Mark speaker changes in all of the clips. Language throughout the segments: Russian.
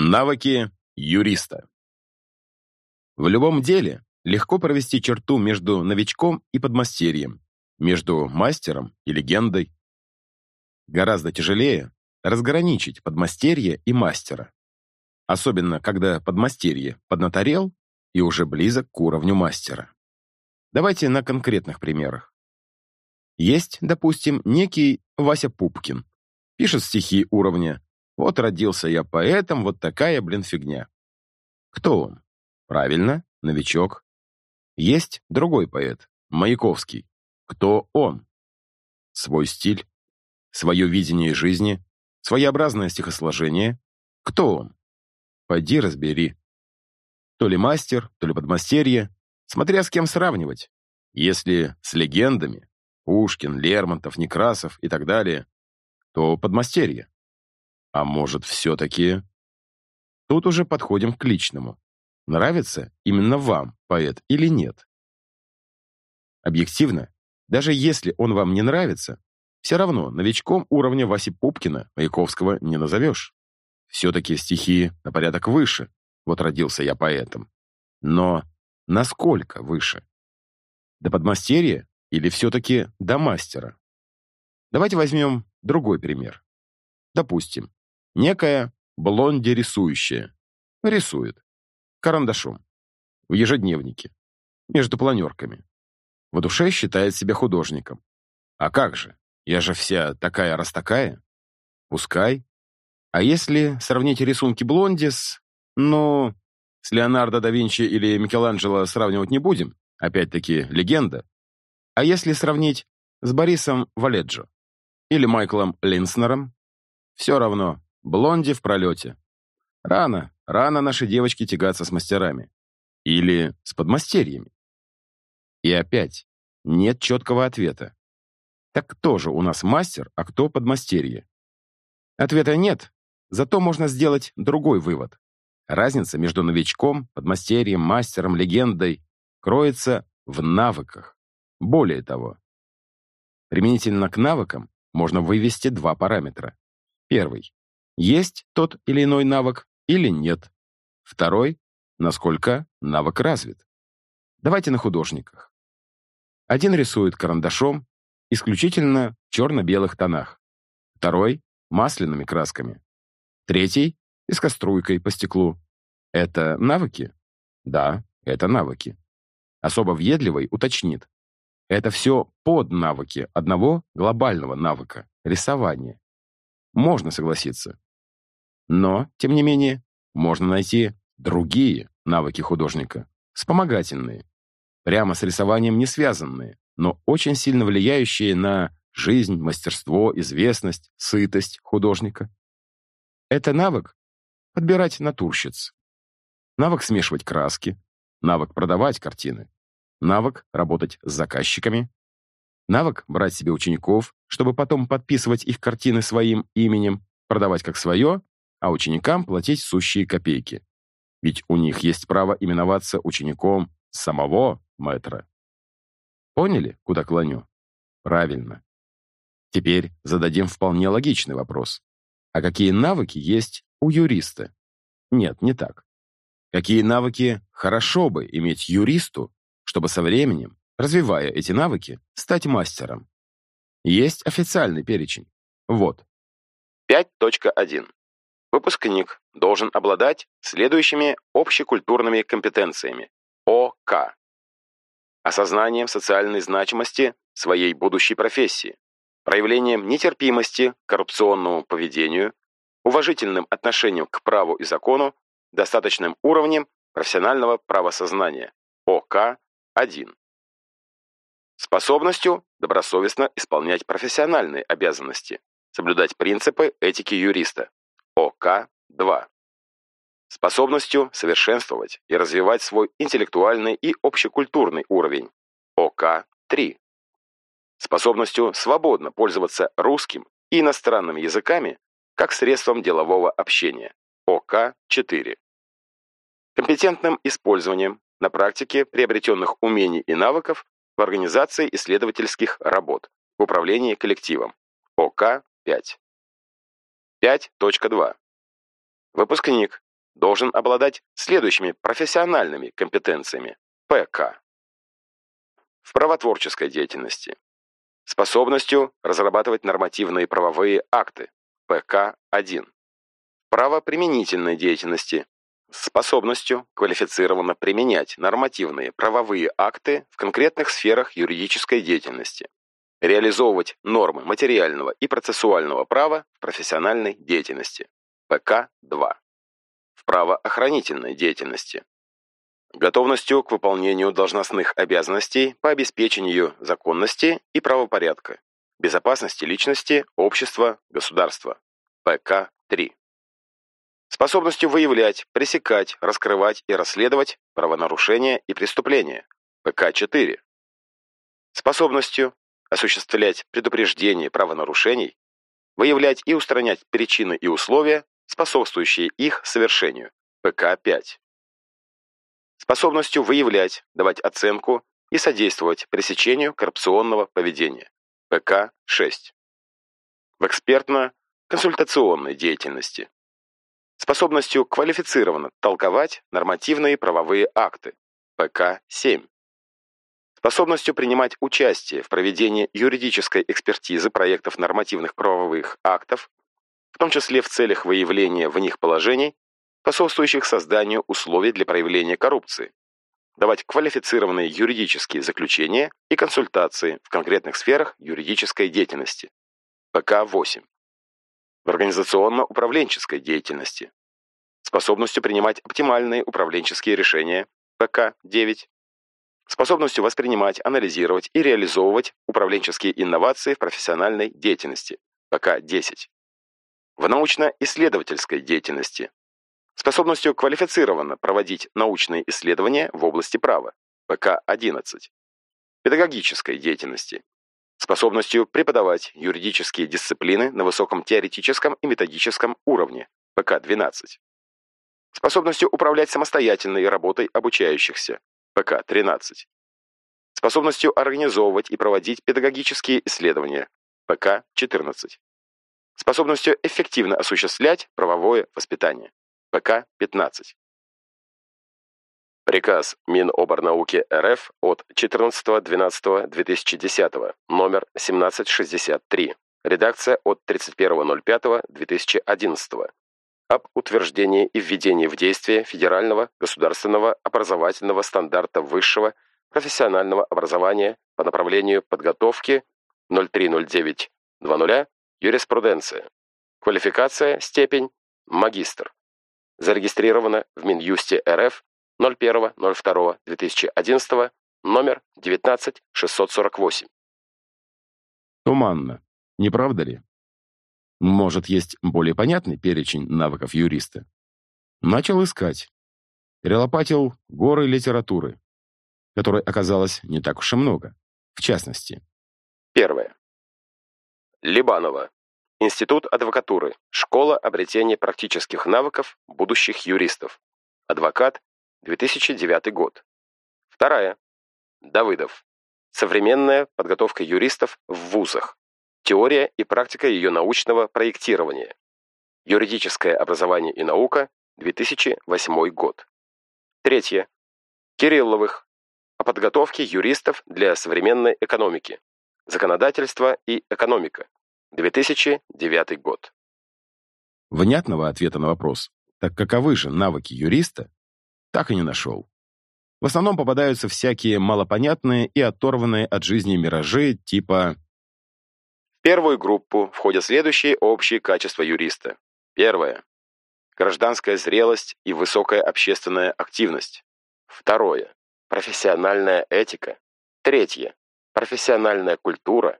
Speaker 1: Навыки юриста. В любом деле легко провести черту между новичком и подмастерьем, между мастером и легендой. Гораздо тяжелее разграничить подмастерье и мастера. Особенно, когда подмастерье поднаторел и уже близок к уровню мастера. Давайте на конкретных примерах. Есть, допустим, некий Вася Пупкин. Пишет стихи уровня «Вот родился я поэтом, вот такая, блин, фигня». Кто он? Правильно, новичок. Есть другой поэт, Маяковский. Кто он? Свой стиль, свое видение жизни, своеобразное стихосложение. Кто он? Пойди разбери. То ли мастер, то ли подмастерье, смотря с кем сравнивать. Если с легендами, Пушкин, Лермонтов, Некрасов и так далее, то подмастерье. А может, все-таки... Тут уже подходим к личному. Нравится именно вам поэт или нет? Объективно, даже если он вам не нравится, все равно новичком уровня Васи Пупкина Маяковского не назовешь. Все-таки стихи на порядок выше. Вот родился я поэтом. Но насколько выше? До подмастерья или все-таки до мастера? Давайте возьмем другой пример. Допустим, некая блонди рисующая рисует карандашом в ежедневнике между планерками. В душе считает себя художником. А как же? Я же вся такая раз такая. Пускай. А если сравнить рисунки Блонди с... Ну, с Леонардо да Винчи или Микеланджело сравнивать не будем. Опять-таки, легенда. А если сравнить с Борисом Валеджо или Майклом Линснером, все равно, Блонди в пролете. Рано, рано наши девочки тягаться с мастерами. Или с подмастерьями. И опять, нет четкого ответа. Так кто же у нас мастер, а кто подмастерье? Ответа нет, зато можно сделать другой вывод. Разница между новичком, подмастерьем, мастером, легендой кроется в навыках. Более того, применительно к навыкам можно вывести два параметра. Первый. Есть тот или иной навык или нет. Второй. Насколько навык развит. Давайте на художниках. Один рисует карандашом, исключительно в черно-белых тонах. Второй — масляными красками. Третий — искоструйкой по стеклу. Это навыки? Да, это навыки. Особо въедливый уточнит. Это все под навыки одного глобального навыка — рисования. Можно согласиться. Но, тем не менее, можно найти другие навыки художника, вспомогательные, прямо с рисованием не связанные, но очень сильно влияющие на жизнь, мастерство, известность, сытость художника. Это навык подбирать натурщиц, навык смешивать краски, навык продавать картины, навык работать с заказчиками, навык брать себе учеников, чтобы потом подписывать их картины своим именем, продавать как свое, а ученикам платить сущие копейки. Ведь у них есть право именоваться учеником самого мэтра. Поняли, куда клоню? Правильно. Теперь зададим вполне логичный вопрос. А какие навыки есть у юриста? Нет, не так. Какие навыки хорошо бы иметь юристу, чтобы со временем, развивая эти навыки, стать мастером? Есть официальный перечень. Вот. 5.1. Выпускник должен обладать следующими общекультурными компетенциями. ОК осознанием социальной значимости своей будущей профессии, проявлением нетерпимости к коррупционному поведению, уважительным отношением к праву и закону, достаточным уровнем профессионального правосознания, ОК-1. Способностью добросовестно исполнять профессиональные обязанности, соблюдать принципы этики юриста, ОК-2 способностью совершенствовать и развивать свой интеллектуальный и общекультурный уровень, ОК-3, способностью свободно пользоваться русским и иностранными языками как средством делового общения, ОК-4, компетентным использованием на практике приобретенных умений и навыков в организации исследовательских работ, в управлении коллективом, ОК-5. 5.2. Выпускник должен обладать следующими профессиональными компетенциями ПК. В правотворческой деятельности. Способностью разрабатывать нормативные правовые акты ПК-1. Правоприменительной деятельности. Способностью квалифицированно применять нормативные правовые акты в конкретных сферах юридической деятельности. Реализовывать нормы материального и процессуального права в профессиональной деятельности. ПК-2. В правоохранительной деятельности. Готовностью к выполнению должностных обязанностей по обеспечению законности и правопорядка, безопасности личности, общества, государства. ПК-3. Способностью выявлять, пресекать, раскрывать и расследовать правонарушения и преступления. ПК-4. Способностью осуществлять предупреждение правонарушений, выявлять и устранять причины и условия, способствующие их совершению. ПК-5. Способностью выявлять, давать оценку и содействовать пресечению коррупционного поведения. ПК-6. В экспертно-консультационной деятельности. Способностью квалифицированно толковать нормативные правовые акты. ПК-7 способностью принимать участие в проведении юридической экспертизы проектов нормативных правовых актов, в том числе в целях выявления в них положений, способствующих созданию условий для проявления коррупции, давать квалифицированные юридические заключения и консультации в конкретных сферах юридической деятельности. ПК-8. В организационно-управленческой деятельности. Способностью принимать оптимальные управленческие решения. ПК-9 способностью воспринимать, анализировать и реализовывать управленческие инновации в профессиональной деятельности, ПК-10. В научно-исследовательской деятельности, способностью квалифицированно проводить научные исследования в области права, ПК-11. Педагогической деятельности, способностью преподавать юридические дисциплины на высоком теоретическом и методическом уровне, ПК-12. Способностью управлять самостоятельной работой обучающихся, ПК-13. Способностью организовывать и проводить педагогические исследования, ПК-14. Способностью эффективно осуществлять правовое воспитание, ПК-15. Приказ Миноборнауки РФ от 14.12.2010, номер 1763. Редакция от 31.05.2011 об утверждении и введении в действие федерального государственного образовательного стандарта высшего профессионального образования по направлению подготовки 030920 юриспруденция. Квалификация, степень, магистр. Зарегистрировано в Минюсте РФ 01.02.2011, номер 19648.
Speaker 2: Туманно, не правда ли? Может, есть более понятный перечень навыков юриста? Начал искать. Перелопатил горы литературы, которой оказалось не так уж и много. В частности.
Speaker 1: Первое. Либанова. Институт адвокатуры. Школа обретения практических навыков будущих юристов. Адвокат. 2009 год. Вторая. Давыдов. Современная подготовка юристов в вузах. Теория и практика ее научного проектирования. Юридическое образование и наука, 2008 год. Третье. Кирилловых. О подготовке юристов для современной экономики. Законодательство и экономика. 2009 год.
Speaker 2: Внятного ответа на вопрос, так каковы же навыки юриста, так и не нашел. В основном попадаются всякие малопонятные и оторванные от жизни миражи типа
Speaker 1: первую группу входят следующие общие качества юриста. Первое. Гражданская зрелость и высокая общественная активность. Второе. Профессиональная этика. Третье. Профессиональная культура.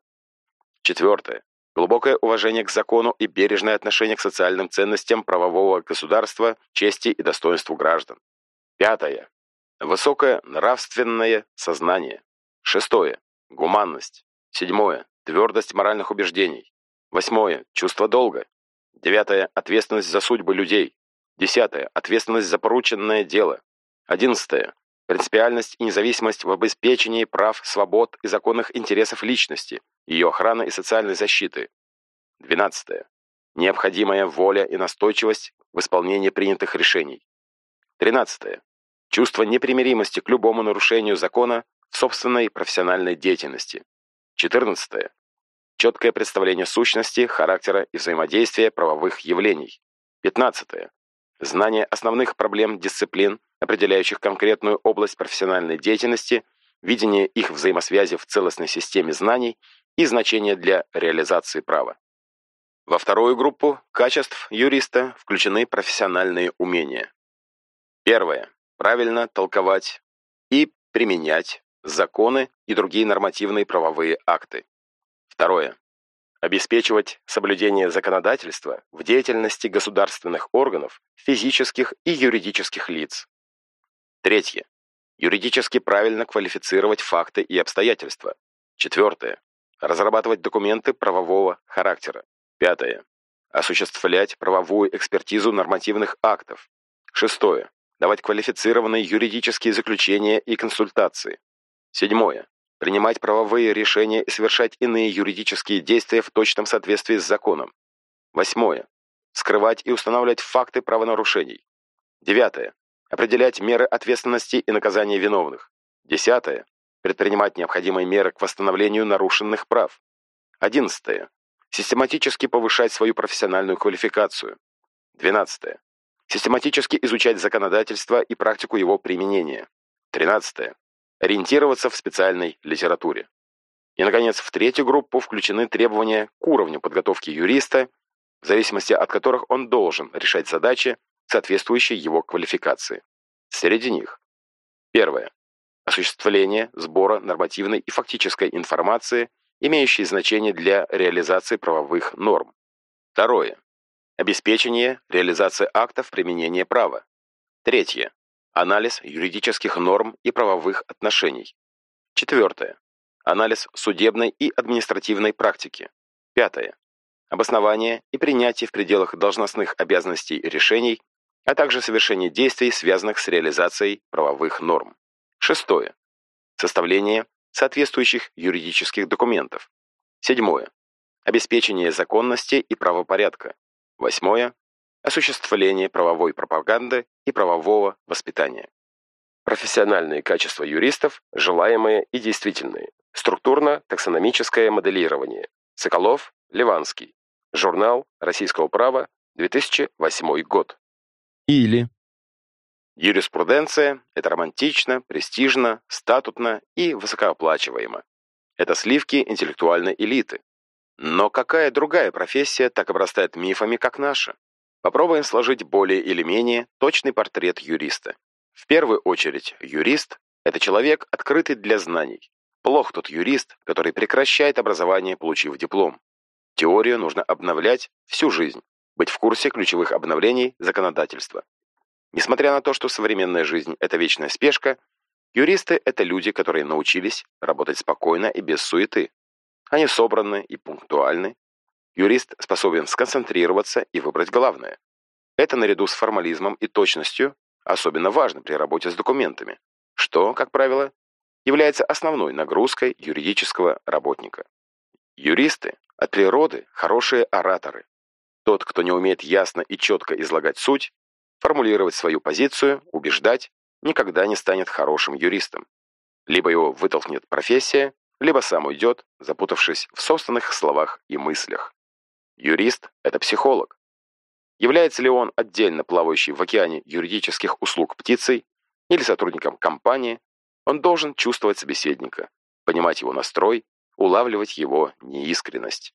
Speaker 1: Четвертое. Глубокое уважение к закону и бережное отношение к социальным ценностям правового государства, чести и достоинству граждан. Пятое. Высокое нравственное сознание. Шестое. Гуманность. Седьмое. Твердость моральных убеждений. Восьмое. Чувство долга. Девятое. Ответственность за судьбы людей. Десятое. Ответственность за порученное дело. Одиннадцатое. Принципиальность и независимость в обеспечении прав, свобод и законных интересов личности, ее охраны и социальной защиты. Двенадцатое. Необходимая воля и настойчивость в исполнении принятых решений. 13. Чувство непримиримости к любому нарушению закона в собственной профессиональной деятельности. 14. Четкое представление сущности, характера и взаимодействия правовых явлений. 15. Знание основных проблем дисциплин, определяющих конкретную область профессиональной деятельности, видение их взаимосвязи в целостной системе знаний и значение для реализации права. Во вторую группу качеств юриста включены профессиональные умения. Первое. Правильно толковать и применять законы и другие нормативные правовые акты. Второе. Обеспечивать соблюдение законодательства в деятельности государственных органов, физических и юридических лиц. Третье. Юридически правильно квалифицировать факты и обстоятельства. Четвертое. Разрабатывать документы правового характера. Пятое. Осуществлять правовую экспертизу нормативных актов. Шестое. Давать квалифицированные юридические заключения и консультации. Седьмое. Принимать правовые решения и совершать иные юридические действия в точном соответствии с законом. Восьмое. Скрывать и устанавливать факты правонарушений. Девятое. Определять меры ответственности и наказания виновных. Десятое. Предпринимать необходимые меры к восстановлению нарушенных прав. Одиннадцатое. Систематически повышать свою профессиональную квалификацию. Двенадцатое. Систематически изучать законодательство и практику его применения. Тринадцатое ориентироваться в специальной литературе. И, наконец, в третью группу включены требования к уровню подготовки юриста, в зависимости от которых он должен решать задачи, соответствующие его квалификации. Среди них. Первое. Осуществление сбора нормативной и фактической информации, имеющей значение для реализации правовых норм. Второе. Обеспечение реализации актов применения права. Третье. Анализ юридических норм и правовых отношений. Четвертое. Анализ судебной и административной практики. Пятое. Обоснование и принятие в пределах должностных обязанностей решений, а также совершение действий, связанных с реализацией правовых норм. Шестое. Составление соответствующих юридических документов. Седьмое. Обеспечение законности и правопорядка. Восьмое осуществление правовой пропаганды и правового воспитания. Профессиональные качества юристов, желаемые и действительные. Структурно-таксономическое моделирование. Соколов, Ливанский. Журнал Российского права, 2008 год.
Speaker 2: Или.
Speaker 1: Юриспруденция – это романтично, престижно, статутно и высокооплачиваемо. Это сливки интеллектуальной элиты. Но какая другая профессия так обрастает мифами, как наша? Попробуем сложить более или менее точный портрет юриста. В первую очередь, юрист – это человек, открытый для знаний. Плох тот юрист, который прекращает образование, получив диплом. Теорию нужно обновлять всю жизнь, быть в курсе ключевых обновлений законодательства. Несмотря на то, что современная жизнь – это вечная спешка, юристы – это люди, которые научились работать спокойно и без суеты. Они собраны и пунктуальны, Юрист способен сконцентрироваться и выбрать главное. Это наряду с формализмом и точностью особенно важно при работе с документами, что, как правило, является основной нагрузкой юридического работника. Юристы от природы хорошие ораторы. Тот, кто не умеет ясно и четко излагать суть, формулировать свою позицию, убеждать, никогда не станет хорошим юристом. Либо его вытолкнет профессия, либо сам уйдет, запутавшись в собственных словах и мыслях. Юрист – это психолог. Является ли он отдельно плавающий в океане юридических услуг птицей или сотрудником компании, он должен чувствовать собеседника, понимать его настрой, улавливать его неискренность.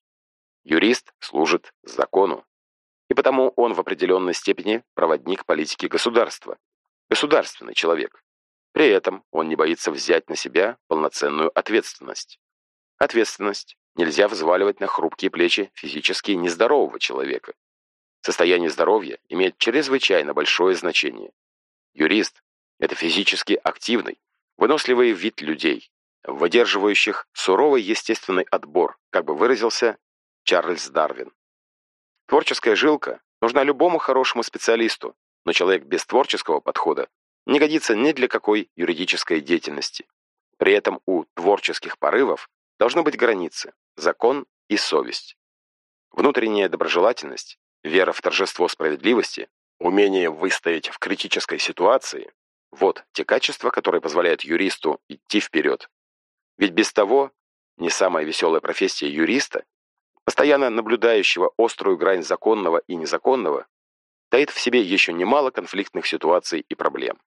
Speaker 1: Юрист служит закону. И потому он в определенной степени проводник политики государства, государственный человек. При этом он не боится взять на себя полноценную ответственность. Ответственность нельзя взваливать на хрупкие плечи физически нездорового человека. Состояние здоровья имеет чрезвычайно большое значение. Юрист – это физически активный, выносливый вид людей, выдерживающих суровый естественный отбор, как бы выразился Чарльз Дарвин. Творческая жилка нужна любому хорошему специалисту, но человек без творческого подхода не годится ни для какой юридической деятельности. При этом у творческих порывов должны быть границы, закон и совесть. Внутренняя доброжелательность, вера в торжество справедливости, Умение выстоять в критической ситуации – вот те качества, которые позволяют юристу идти вперед. Ведь без того не самая веселая профессия юриста, постоянно наблюдающего острую грань законного и незаконного, таит в себе еще немало конфликтных ситуаций и проблем.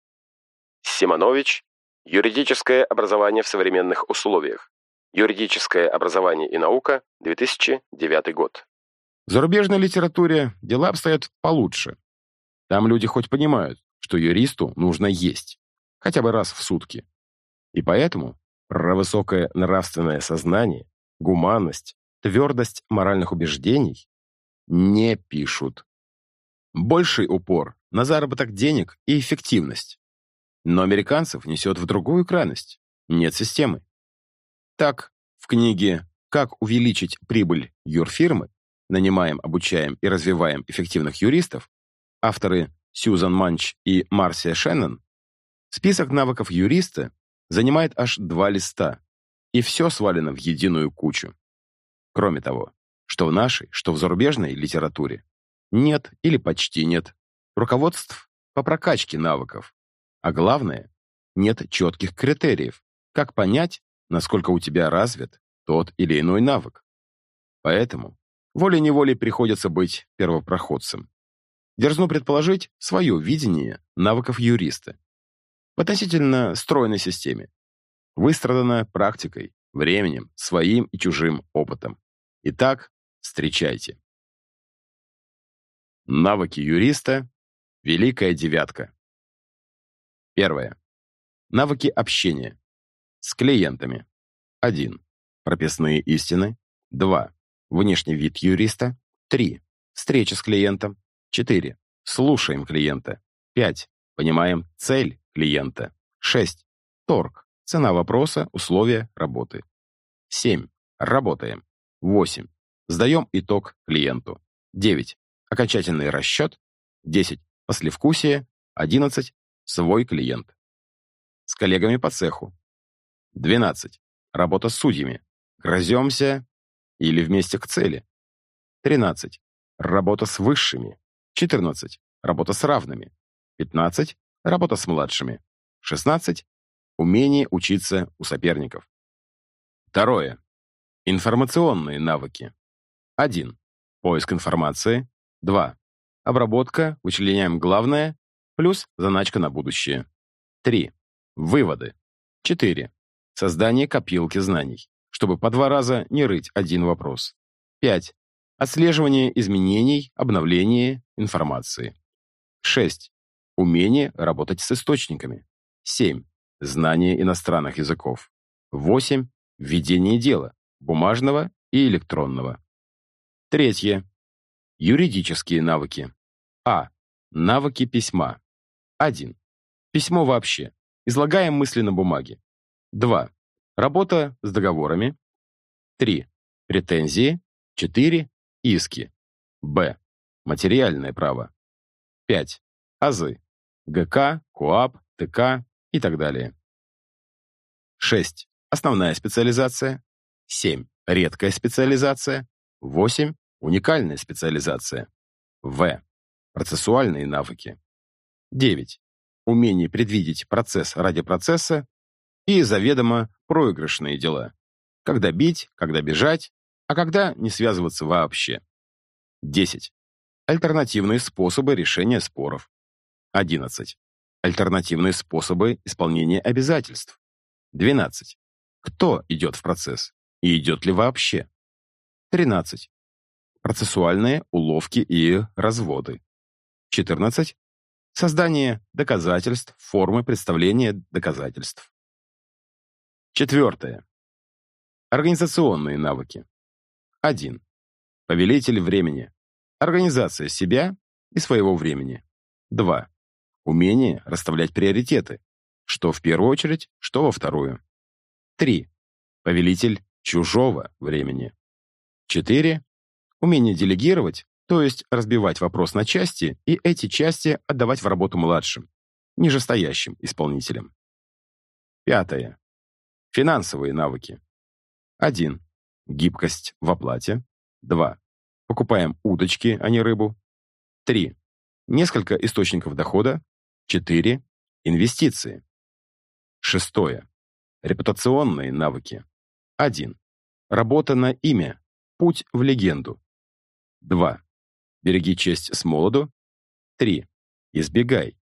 Speaker 1: Симонович – юридическое образование в современных условиях. Юридическое образование и наука, 2009 год.
Speaker 2: В зарубежной литературе дела обстоят получше. Там люди хоть понимают, что юристу нужно есть, хотя бы раз в сутки. И поэтому про высокое нравственное сознание, гуманность, твердость моральных убеждений не пишут. Больший упор на заработок денег и эффективность. Но американцев несет в другую крайность. Нет системы. Так, в книге «Как увеличить прибыль юрфирмы. Нанимаем, обучаем и развиваем эффективных юристов» авторы Сьюзан Манч и Марсия Шеннон, список навыков юриста занимает аж два листа, и все свалено в единую кучу. Кроме того, что в нашей, что в зарубежной литературе нет или почти нет руководств по прокачке навыков, а главное, нет четких критериев, как понять, насколько у тебя развит тот или иной навык. Поэтому волей-неволей приходится быть первопроходцем. Дерзну предположить свое видение навыков юриста. В относительно стройной системе. Выстрадана практикой, временем, своим и чужим опытом. Итак, встречайте. Навыки юриста. Великая девятка. Первое. Навыки общения. С клиентами. 1. Прописные истины. 2. Внешний вид юриста. 3. Встреча с клиентом. 4. Слушаем клиента. 5. Понимаем цель клиента. 6. Торг. Цена вопроса, условия работы. 7. Работаем. 8. Сдаем итог клиенту. 9. Окончательный расчет. 10. Послевкусие. 11. Свой клиент. С коллегами по цеху. 12. Работа с судьями. Гроземся или вместе к цели. 13. Работа с высшими. 14. Работа с равными. 15. Работа с младшими. 16. Умение учиться у соперников. Второе. Информационные навыки. 1. Поиск информации. 2. Обработка, вычленяем главное, плюс заначка на будущее. 3. Выводы. 4. Создание копилки знаний, чтобы по два раза не рыть один вопрос. 5. Отслеживание изменений, обновление информации. 6. Умение работать с источниками. 7. Знание иностранных языков. 8. Ведение дела, бумажного и электронного. Третье. Юридические навыки. А. Навыки письма. 1. Письмо вообще. Излагаем мысли на бумаге. 2. Работа с договорами. 3. Претензии. 4. Иски. Б. Материальное право. 5. Азы. ГК, КОАП, ТК и так далее. 6. Основная специализация. 7. Редкая специализация. 8. Уникальная специализация. В. Процессуальные навыки. 9. Умение предвидеть процесс ради процесса и заведомо проигрышные дела. Когда бить, когда бежать, а когда не связываться вообще. 10. Альтернативные способы решения споров. 11. Альтернативные способы исполнения обязательств. 12. Кто идет в процесс и идет ли вообще? 13. Процессуальные уловки и разводы. 14. Создание доказательств, формы представления доказательств. Четвертое. Организационные навыки. 1. Повелитель времени. Организация себя и своего времени. 2. Умение расставлять приоритеты, что в первую очередь, что во вторую. 3. Повелитель чужого времени. 4. Умение делегировать, то есть разбивать вопрос на части и эти части отдавать в работу младшим, нижестоящим исполнителям. Пятое. Финансовые навыки. 1. Гибкость в оплате. 2. Покупаем удочки, а не рыбу. 3.
Speaker 1: Несколько источников дохода. 4. Инвестиции. Шестое. Репутационные навыки. 1. Работа на имя. Путь в легенду. 2. Береги честь с молоду. 3. Избегай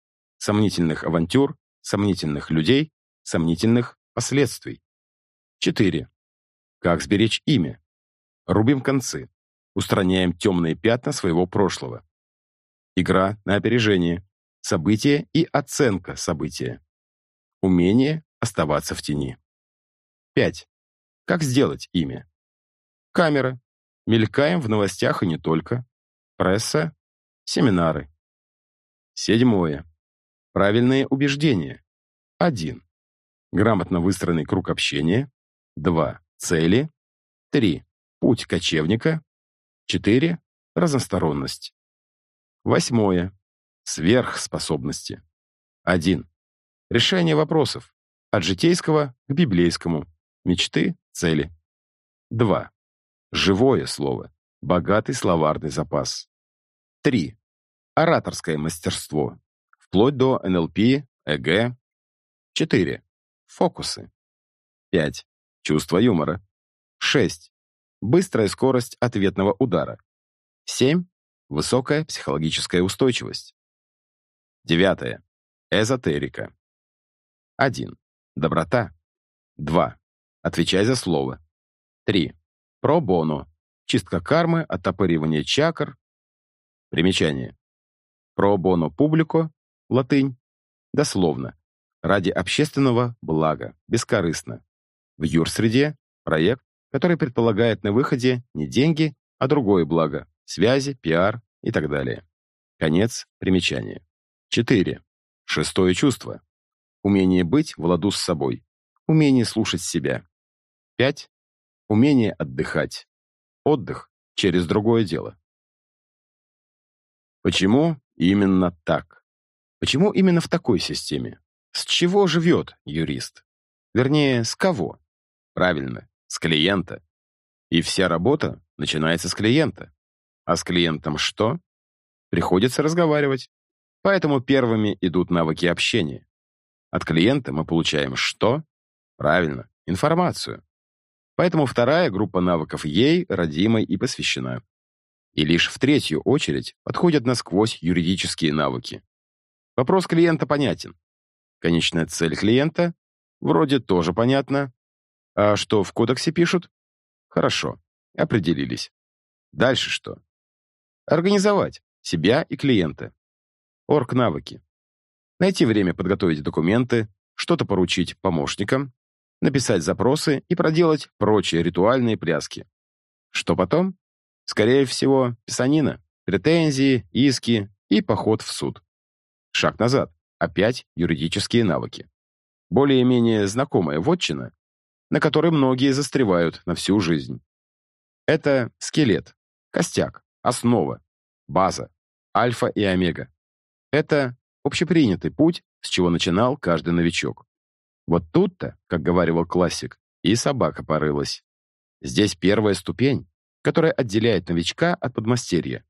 Speaker 1: сомнительных авантюр, сомнительных людей, сомнительных последствий. 4. Как сберечь имя? Рубим концы. Устраняем темные пятна своего прошлого. Игра на опережение. Событие и оценка события. Умение оставаться в тени. 5. Как сделать имя? Камера. Мелькаем в новостях и не только. Пресса. Семинары. Седьмое. Правильные убеждения. 1. Грамотно выстроенный круг общения. 2. Цели. 3. Путь кочевника. 4. Разносторонность. Восьмое. Сверхспособности. 1. Решение вопросов. От житейского к библейскому. Мечты, цели. 2. Живое слово. Богатый словарный запас. 3. Ораторское мастерство. Вплоть до НЛП, ЭГ. 4. Фокусы. 5. Чувство юмора. 6. Быстрая скорость ответного удара. 7. Высокая психологическая устойчивость. 9. Эзотерика. 1. Доброта. 2. Отвечай за слово. 3. Про боно. Чистка кармы, оттопыривание чакр. Примечание. Про боно публико, латынь, дословно, ради общественного блага, бескорыстно. В юрсреде проект, который предполагает на выходе не деньги, а другое благо, связи, пиар и так далее. Конец примечания. 4. Шестое чувство. Умение быть в ладу с собой. Умение слушать себя. 5. Умение отдыхать. Отдых через другое дело. Почему именно так? Почему именно в такой системе? С чего живет юрист? Вернее, с кого? Правильно, с клиента. И вся работа начинается с клиента. А с клиентом что? Приходится разговаривать. Поэтому первыми идут навыки общения. От клиента мы получаем что? Правильно, информацию. Поэтому вторая группа навыков ей, родимой и посвящена. И лишь в третью очередь подходят насквозь юридические навыки. Вопрос клиента понятен. Конечная цель клиента вроде тоже понятна. А что в кодексе пишут? Хорошо, определились. Дальше что? Организовать себя и клиента. Орг-навыки. Найти время подготовить документы, что-то поручить помощникам, написать запросы и проделать прочие ритуальные пляски. Что потом? Скорее всего, писанина, претензии, иски и поход в суд. Шаг назад. Опять юридические навыки. Более-менее знакомая вотчина, на которой многие застревают на всю жизнь. Это скелет, костяк, основа, база, альфа и омега. Это общепринятый путь, с чего начинал каждый новичок. Вот тут-то, как говорил классик, и собака порылась. Здесь первая ступень, которая отделяет новичка от подмастерья.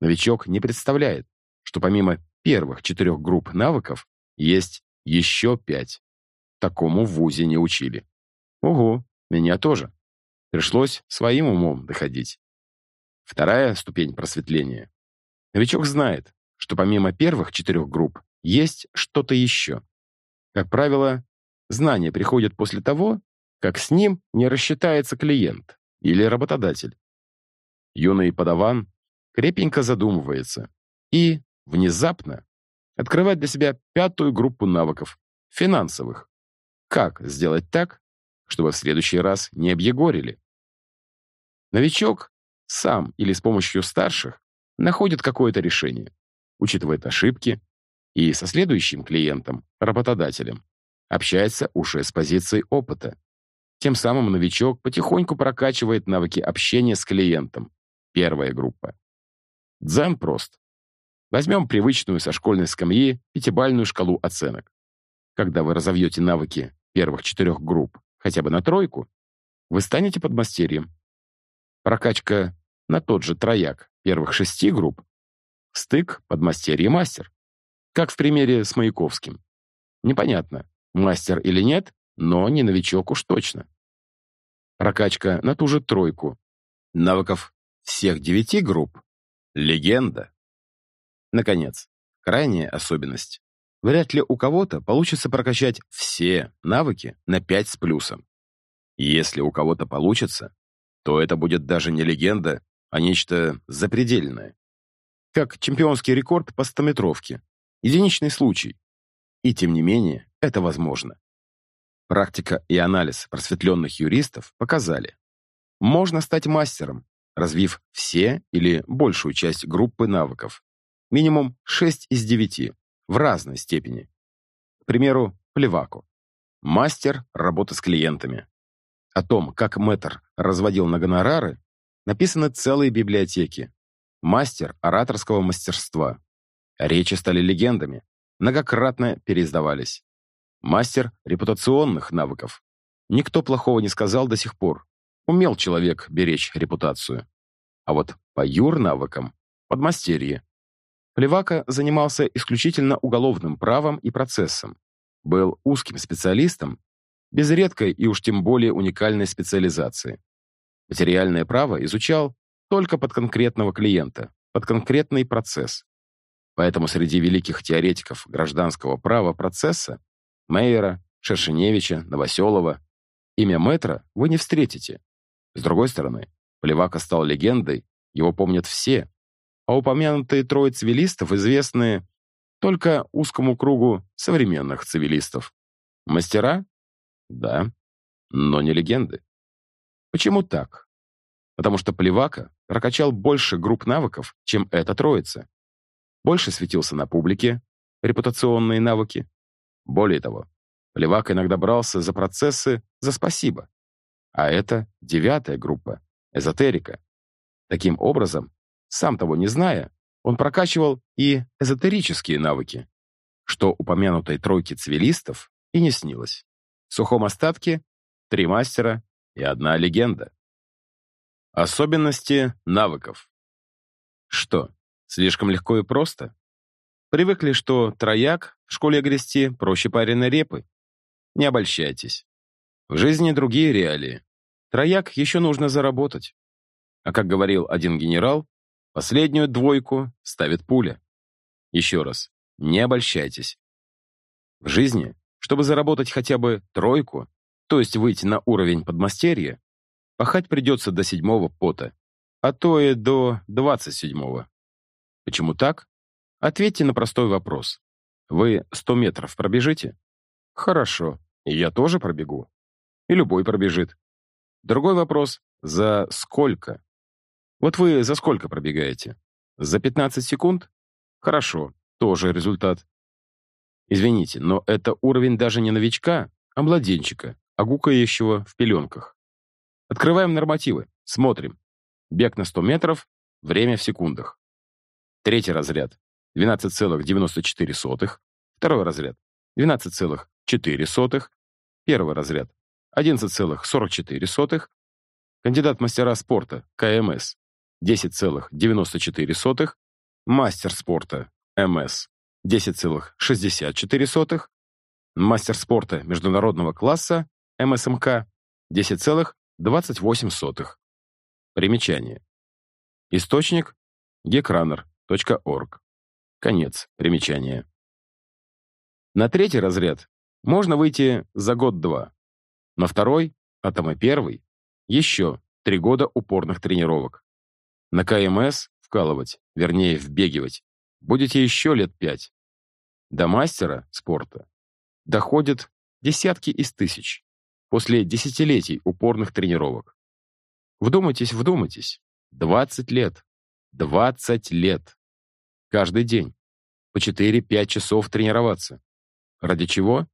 Speaker 1: Новичок не представляет, что помимо первых четырех групп навыков есть еще пять. Такому в ВУЗе не учили. Ого, меня тоже. Пришлось своим умом доходить. Вторая ступень просветления. Новичок знает, что помимо первых четырех групп есть что-то еще. Как правило, Знания приходят после того, как с ним не рассчитается клиент или работодатель. Юный подаван крепенько задумывается и, внезапно, открывает для себя пятую группу навыков – финансовых. Как сделать так, чтобы в следующий раз не объегорили? Новичок сам или с помощью старших находит какое-то решение, учитывает ошибки и со следующим клиентом, работодателем, общается уже с позиции опыта. Тем самым новичок потихоньку прокачивает навыки общения с клиентом. Первая группа. Дзен прост. Возьмем привычную со школьной скамьи пятибальную шкалу оценок. Когда вы разовьете навыки первых четырех групп хотя бы на тройку, вы станете подмастерьем. Прокачка на тот же трояк первых шести групп
Speaker 2: Стык подмастерье-мастер. Как в примере с Маяковским. Непонятно, мастер или нет, но не новичок уж точно. Прокачка на ту же тройку. Навыков всех девяти групп. Легенда. Наконец, крайняя особенность. Вряд ли у кого-то получится прокачать все навыки на 5 с плюсом. Если у кого-то получится, то это будет даже не легенда, а нечто запредельное. Как чемпионский рекорд по стометровке. Единичный случай. И тем не менее, это возможно. Практика и анализ просветленных юристов показали. Можно стать мастером, развив все или большую часть группы навыков. Минимум 6 из 9, в разной степени. К примеру, Плеваку. Мастер работы с клиентами. О том, как мэтр разводил на гонорары, написаны целые библиотеки. Мастер ораторского мастерства. Речи стали легендами, многократно переиздавались. Мастер репутационных навыков. Никто плохого не сказал до сих пор. Умел человек беречь репутацию. А вот по юр-навыкам – подмастерье. Плевака занимался исключительно уголовным правом и процессом. Был узким специалистом, без редкой и уж тем более уникальной специализации. Материальное право изучал только под конкретного клиента, под конкретный процесс. Поэтому среди великих теоретиков гражданского права процесса Мейера, Шершеневича, Новоселова имя Мэтра вы не встретите. С другой стороны, Плевака стал легендой, его помнят все, а упомянутые трое цивилистов известны только узкому кругу современных цивилистов. Мастера? Да, но не легенды. Почему так? Потому что Плевака прокачал больше групп навыков, чем эта троица. Больше светился на публике, репутационные навыки. Более того, Плевак иногда брался за процессы за спасибо. А это девятая группа, эзотерика. Таким образом, сам того не зная, он прокачивал и эзотерические навыки, что упомянутой тройке цивилистов и не снилось. В сухом остатке три мастера и одна легенда. Особенности навыков. Что, слишком легко и просто? Привыкли, что трояк в школе грести проще пареной репы? Не обольщайтесь. В жизни другие реалии. Трояк еще нужно заработать. А как говорил один генерал, последнюю двойку ставит пуля. Еще раз, не обольщайтесь. В жизни, чтобы заработать хотя бы тройку, то есть выйти на уровень подмастерья, пахать придется до седьмого пота, а то и до двадцать седьмого. Почему так? Ответьте на простой вопрос. Вы сто метров пробежите? Хорошо, я тоже пробегу. И любой пробежит. Другой вопрос — за сколько? Вот вы за сколько пробегаете? За 15 секунд? Хорошо, тоже результат. Извините, но это уровень даже не новичка, а младенчика, огукающего в пеленках. Открываем нормативы, смотрим. Бег на 100 метров, время в секундах. Третий разряд 12,94. Второй разряд 12,4. Первый разряд 11,44. Кандидат мастера спорта КМС 10,94, мастер спорта МС 10,64, мастер спорта международного класса МСМК 10,28. Примечание. Источник geekrunner.org. Конец примечания. На третий разряд можно выйти за год-два. На второй, а там и первый, еще три года упорных тренировок. На КМС вкалывать, вернее, вбегивать, будете еще лет пять. До мастера спорта доходят десятки из тысяч после десятилетий упорных тренировок. Вдумайтесь, вдумайтесь. 20 лет. 20 лет. Каждый день. По 4-5 часов тренироваться. Ради чего?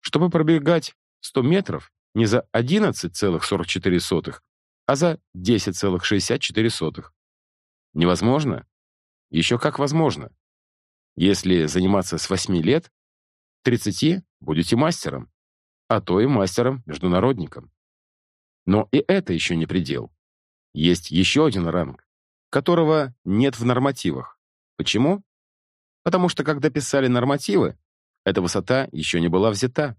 Speaker 2: Чтобы пробегать 100 метров не за 11,44, а за 10,64. Невозможно? Еще как возможно. Если заниматься с 8 лет, 30 будете мастером, а то и мастером-международником. Но и это еще не предел. Есть еще один ранг, которого нет в нормативах.
Speaker 1: Почему? Потому что, когда писали нормативы, эта высота еще не была взята.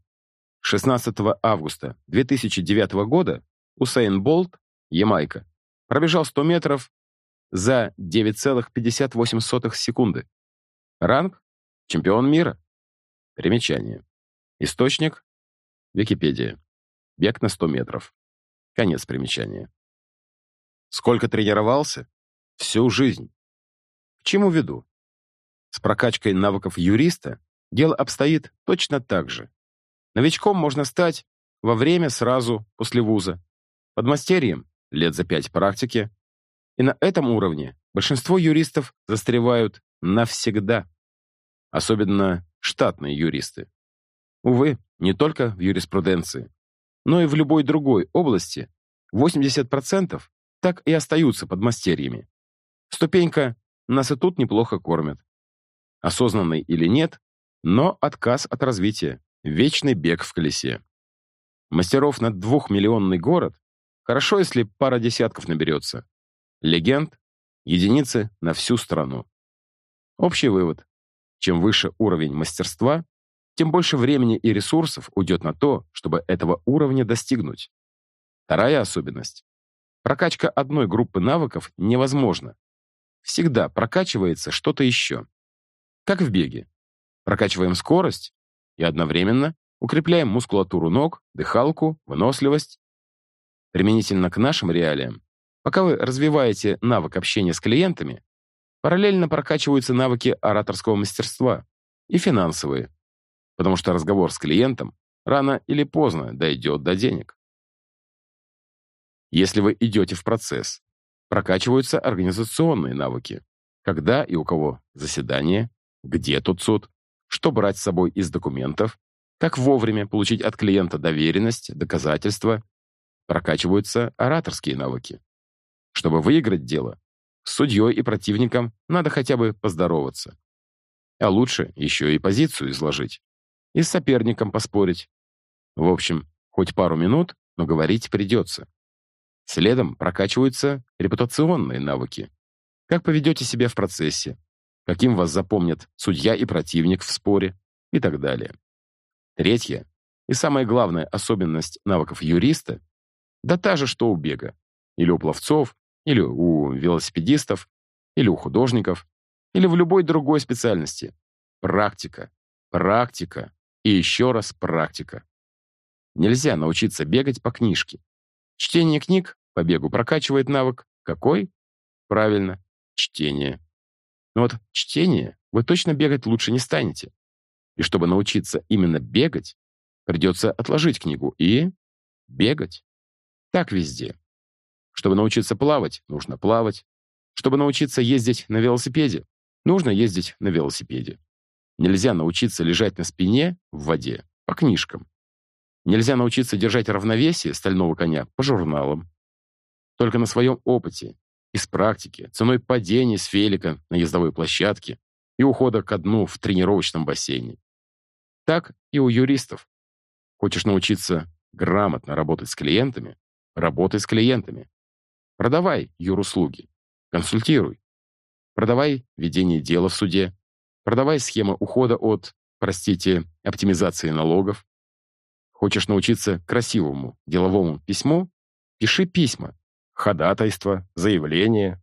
Speaker 1: 16 августа 2009 года Усейн Болт, Ямайка, пробежал 100 метров за 9,58 секунды. Ранг – чемпион мира. Примечание. Источник – Википедия. Бег на 100 метров. Конец примечания. Сколько тренировался? Всю жизнь. К чему веду? С прокачкой навыков юриста дело обстоит точно так же. Новичком можно стать во время сразу после вуза. Подмастерьем – лет за пять практики. И на этом уровне большинство юристов застревают навсегда. Особенно штатные юристы. Увы, не только в юриспруденции, но и в любой другой области 80% так и остаются подмастерьями. Ступенька нас и тут неплохо кормят. Осознанный или нет, но отказ от развития, вечный бег в колесе. Мастеров на двухмиллионный город хорошо, если пара десятков наберется. Легенд — единицы на всю страну. Общий вывод. Чем выше уровень мастерства, тем больше времени и ресурсов уйдет на то, чтобы этого уровня достигнуть. Вторая особенность. Прокачка одной группы навыков невозможна. Всегда прокачивается что-то еще. Как в беге. Прокачиваем скорость и одновременно укрепляем мускулатуру ног, дыхалку, выносливость. Применительно к нашим реалиям, пока вы развиваете навык общения с клиентами, параллельно прокачиваются навыки ораторского мастерства и финансовые, потому что разговор с клиентом рано или поздно дойдет до денег. Если вы идете в процесс, прокачиваются организационные навыки. Когда и у кого заседание, где тот суд, что брать с собой из документов, как вовремя получить от клиента доверенность, доказательства. Прокачиваются ораторские навыки. Чтобы выиграть дело, с судьей и противником надо хотя бы поздороваться. А лучше еще и позицию изложить и с соперником поспорить. В общем, хоть пару минут, но говорить придется. Следом прокачиваются репутационные навыки. Как поведете себя в процессе, каким вас запомнят судья и противник в споре и так далее. Третья и самая главная особенность навыков юриста да та же, что у бега, или у пловцов, или у велосипедистов, или у художников, или в любой другой специальности. Практика, практика, и еще раз практика. Нельзя научиться бегать по книжке. Чтение книг по бегу прокачивает навык. Какой? Правильно, чтение. Но вот чтение вы точно бегать лучше не станете. И чтобы научиться именно бегать, придется отложить книгу и бегать. Так везде. Чтобы научиться плавать, нужно плавать. Чтобы научиться ездить на велосипеде, нужно ездить на велосипеде. Нельзя научиться лежать на спине в воде по книжкам. Нельзя научиться держать равновесие стального коня по журналам. Только на своем опыте, из практики, ценой падения с фелика на ездовой площадке и ухода ко дну в тренировочном бассейне. Так и у юристов. Хочешь научиться грамотно работать с клиентами? Работай с клиентами. Продавай юруслуги. Консультируй. Продавай ведение дела в суде, Продавай схемы ухода от, простите, оптимизации налогов. Хочешь научиться красивому деловому письму? Пиши письма, ходатайства, заявления.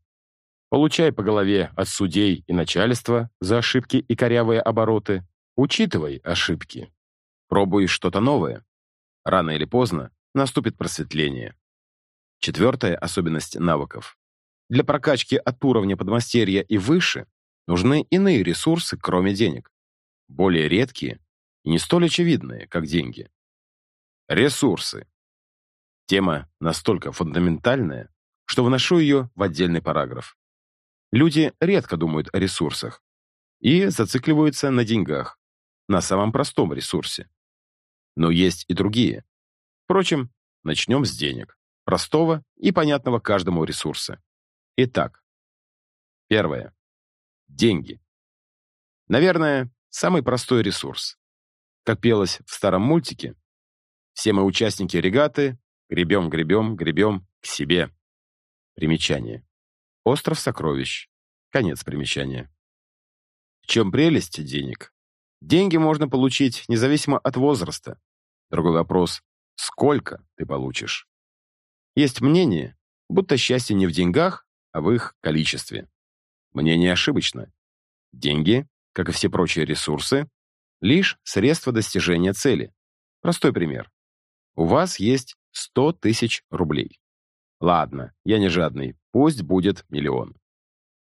Speaker 1: Получай по голове от судей и начальства за ошибки и корявые обороты. Учитывай ошибки. Пробуй что-то новое. Рано или поздно наступит просветление. Четвертая особенность навыков. Для прокачки от уровня подмастерья и выше Нужны иные ресурсы, кроме денег. Более редкие и не столь очевидные, как деньги. Ресурсы. Тема настолько фундаментальная, что вношу ее в отдельный параграф. Люди редко думают о ресурсах и зацикливаются на деньгах, на самом простом ресурсе. Но есть и другие. Впрочем, начнем с денег, простого и понятного каждому ресурса. Итак, первое. Деньги. Наверное, самый простой ресурс. Как пелось в старом мультике, все мы участники регаты, гребем, гребем, гребем к себе. Примечание. Остров сокровищ. Конец примечания. В чем прелесть денег? Деньги можно получить независимо от возраста. Другой вопрос – сколько ты получишь? Есть мнение, будто счастье не в деньгах, а в их количестве. Мнение ошибочно. Деньги, как и все прочие ресурсы, лишь средство достижения цели. Простой пример. У вас есть 100 тысяч рублей. Ладно, я не жадный, пусть будет миллион.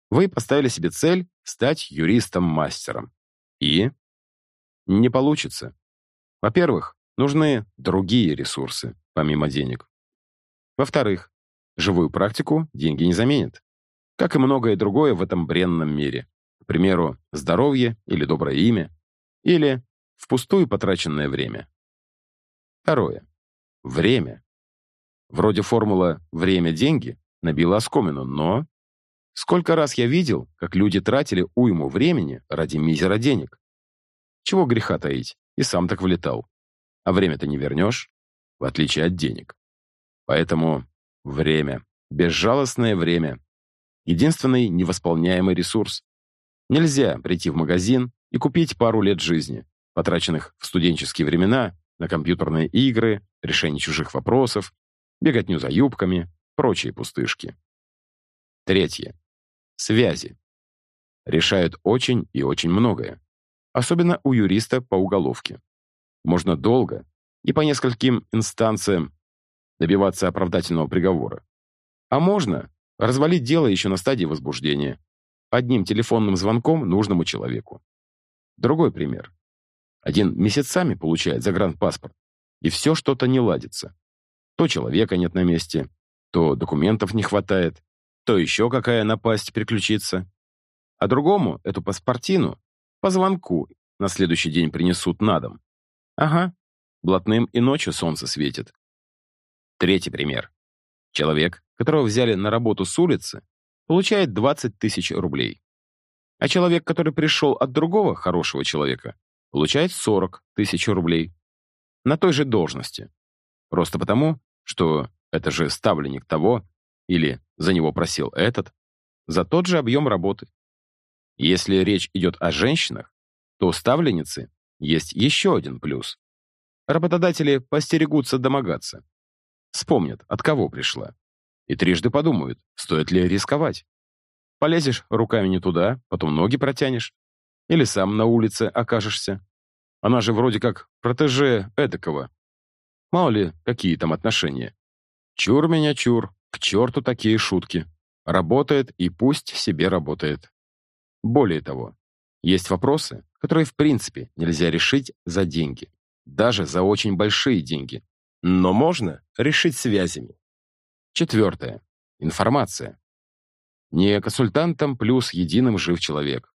Speaker 1: Вы поставили себе цель стать юристом-мастером. И? Не получится. Во-первых, нужны другие ресурсы, помимо денег. Во-вторых, живую практику деньги не заменят. Как и многое другое в этом бренном мире. К примеру, здоровье или доброе имя, или впустую потраченное время. Второе. Время. Вроде формула «время-деньги» набила оскомину, но... Сколько раз я видел, как люди тратили уйму времени ради мизера денег. Чего греха таить, и сам так влетал. А время-то не вернешь, в отличие от денег. Поэтому время, безжалостное время, единственный невосполняемый ресурс. Нельзя прийти в магазин и купить пару лет жизни, потраченных в студенческие времена на компьютерные игры, решение чужих вопросов, беготню за юбками, прочие пустышки. Третье. Связи. Решают очень и очень многое. Особенно у юриста по уголовке. Можно долго и по нескольким инстанциям добиваться оправдательного приговора. А можно развалить дело еще на стадии возбуждения, одним телефонным звонком нужному человеку. Другой пример. Один месяцами получает загранпаспорт, и все что-то не ладится. То человека нет на месте, то документов не хватает, то еще какая напасть приключится. А другому эту паспортину по звонку на следующий день принесут на дом. Ага, блатным и ночью солнце светит. Третий пример. Человек, которого взяли на работу с улицы, получает 20 тысяч рублей. А человек, который пришел от другого хорошего человека, получает 40 тысяч рублей. На той же должности. Просто потому, что это же ставленник того, или за него просил этот, за тот же объем работы. Если речь идет о женщинах, то у ставленницы есть еще один плюс. Работодатели постерегутся домогаться. Вспомнят, от кого пришла. И трижды подумают, стоит ли рисковать. Полезешь руками не туда, потом ноги протянешь. Или сам на улице окажешься. Она же вроде как протеже эдакого. Мало ли, какие там отношения. Чур меня, чур, к черту такие шутки. Работает и пусть себе работает. Более того, есть вопросы, которые в принципе нельзя решить за деньги. Даже за очень большие деньги. Но можно решить связями. Четвертое. Информация. Не консультантом плюс единым жив человек.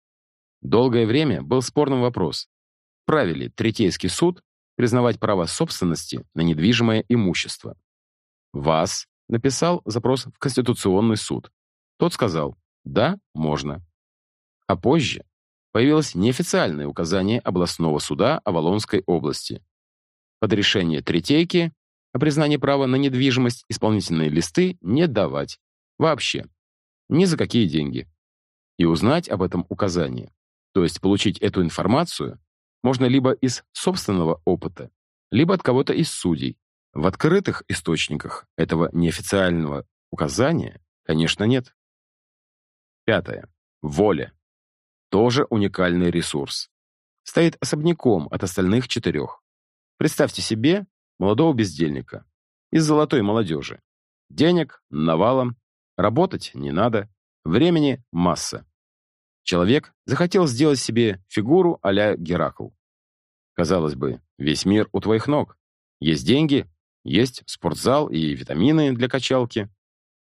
Speaker 1: Долгое время был спорным вопрос. Правили ли Третейский суд признавать право собственности на недвижимое имущество? ВАС написал запрос в Конституционный суд. Тот сказал «Да, можно». А позже появилось неофициальное указание областного суда Авалонской области. Под решение Третейки о признании права на недвижимость исполнительные листы не давать. Вообще. Ни за какие деньги. И узнать об этом указании, то есть получить эту информацию, можно либо из собственного опыта, либо от кого-то из судей. В открытых источниках этого неофициального указания, конечно, нет. Пятое. Воля. Тоже уникальный ресурс. Стоит особняком от остальных четырех. Представьте себе молодого бездельника из золотой молодежи. Денег навалом, работать не надо, времени масса. Человек захотел сделать себе фигуру а-ля Геракл. Казалось бы, весь мир у твоих ног. Есть деньги, есть спортзал и витамины для качалки,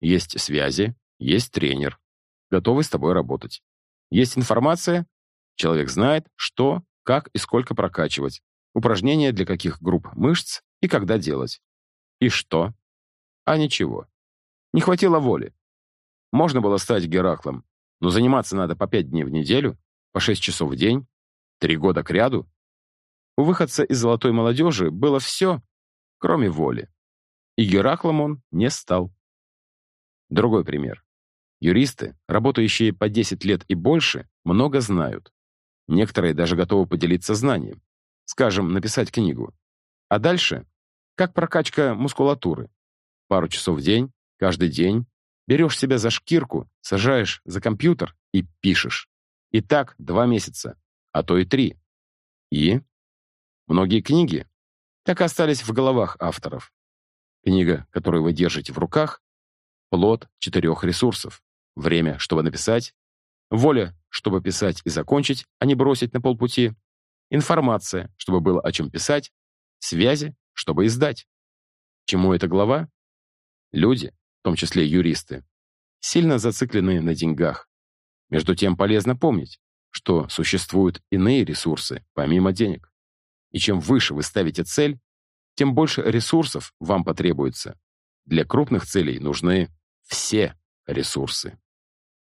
Speaker 1: есть связи, есть тренер, готовый с тобой работать. Есть информация, человек знает, что, как и сколько прокачивать, упражнения для каких групп мышц и когда делать. И что? А ничего. Не хватило воли. Можно было стать Гераклом, но заниматься надо по пять дней в неделю, по шесть часов в день, три года кряду. У выходца из золотой молодежи было все, кроме воли. И Гераклом он не стал. Другой пример. Юристы, работающие по 10 лет и больше, много знают.
Speaker 2: Некоторые даже готовы поделиться знанием. Скажем, написать книгу. А дальше, как прокачка мускулатуры. Пару часов в день, каждый день, берешь себя за шкирку, сажаешь за компьютер и пишешь. И так два месяца, а то и три. И многие книги так и остались в головах авторов. Книга, которую вы держите в руках, плод четырех ресурсов. Время, чтобы написать, воля, чтобы писать и закончить, а не бросить на полпути, информация, чтобы было о чем писать, связи, чтобы издать. Чему эта глава? Люди, в том числе юристы, сильно зациклены на деньгах. Между тем полезно помнить, что существуют иные ресурсы, помимо денег. И чем выше вы ставите цель, тем больше ресурсов вам потребуется. Для крупных целей нужны все ресурсы.